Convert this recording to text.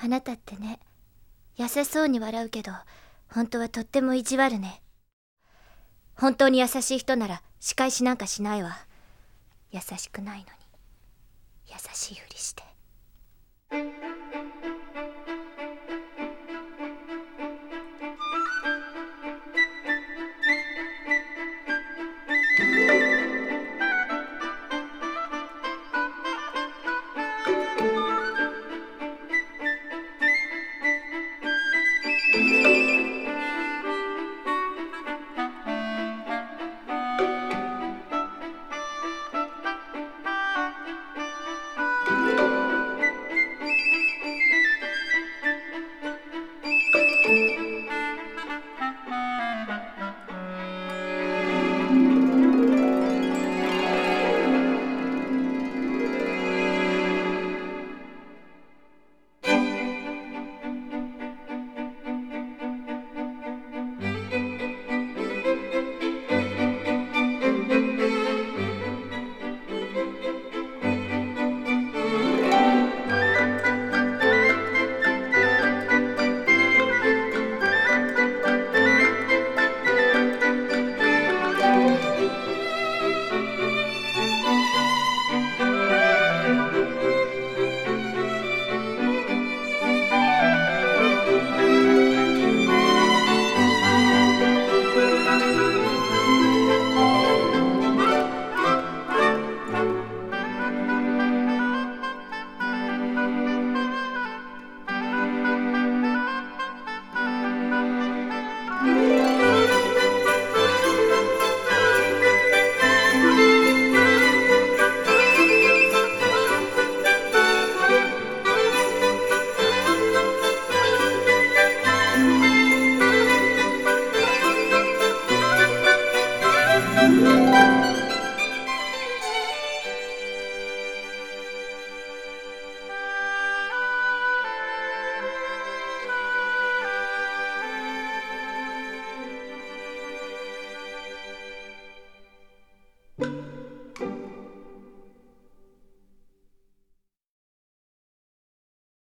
あなたってね。優しそうに笑うけど本当はとっても意地悪ね。本当に優しい人なら仕返しなんかしないわ。優しくないのに。優しいふりして。